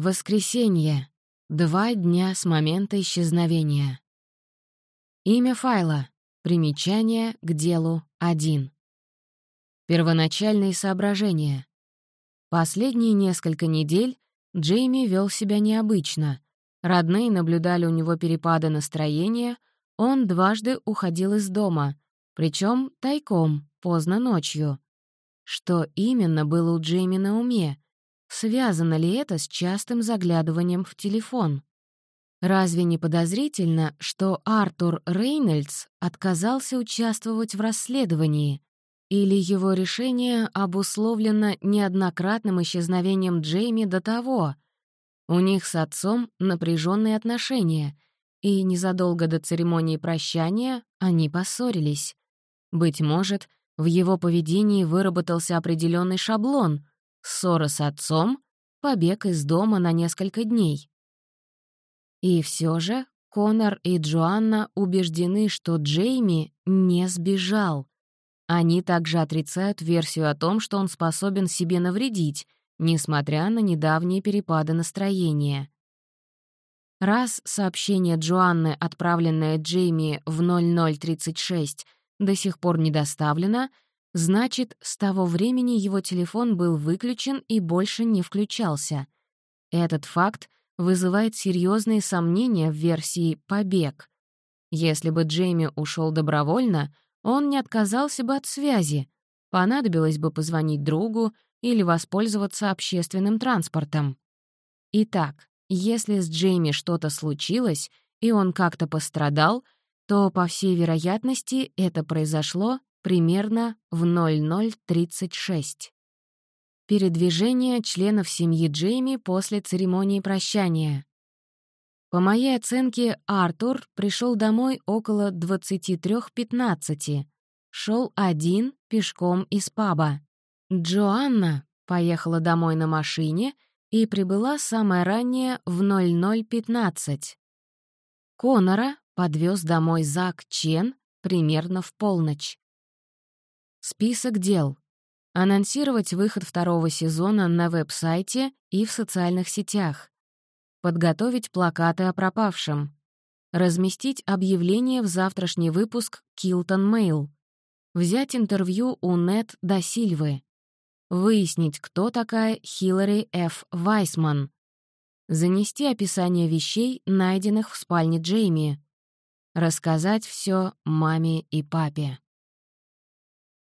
Воскресенье. Два дня с момента исчезновения. Имя файла. Примечание к делу 1. Первоначальные соображения. Последние несколько недель Джейми вел себя необычно. Родные наблюдали у него перепады настроения, он дважды уходил из дома, причем тайком, поздно ночью. Что именно было у Джейми на уме? Связано ли это с частым заглядыванием в телефон? Разве не подозрительно, что Артур Рейнольдс отказался участвовать в расследовании? Или его решение обусловлено неоднократным исчезновением Джейми до того? У них с отцом напряженные отношения, и незадолго до церемонии прощания они поссорились. Быть может, в его поведении выработался определенный шаблон — ссора с отцом, побег из дома на несколько дней. И все же Конор и Джоанна убеждены, что Джейми не сбежал. Они также отрицают версию о том, что он способен себе навредить, несмотря на недавние перепады настроения. Раз сообщение Джоанны, отправленное Джейми в 0036, до сих пор не доставлено, значит, с того времени его телефон был выключен и больше не включался. Этот факт вызывает серьезные сомнения в версии «побег». Если бы Джейми ушел добровольно, он не отказался бы от связи, понадобилось бы позвонить другу или воспользоваться общественным транспортом. Итак, если с Джейми что-то случилось, и он как-то пострадал — то, по всей вероятности, это произошло примерно в 0036. Передвижение членов семьи Джейми после церемонии прощания. По моей оценке, Артур пришел домой около 23.15, шел один пешком из паба. Джоанна поехала домой на машине и прибыла самое раннее в 00.15. Конора подвез домой Зак Чен примерно в полночь. Список дел. Анонсировать выход второго сезона на веб-сайте и в социальных сетях. Подготовить плакаты о пропавшем. Разместить объявление в завтрашний выпуск Килтон Mail. Взять интервью у Нет до Сильвы. Выяснить, кто такая Хиллари Ф. Вайсман. Занести описание вещей, найденных в спальне Джейми. Рассказать все маме и папе.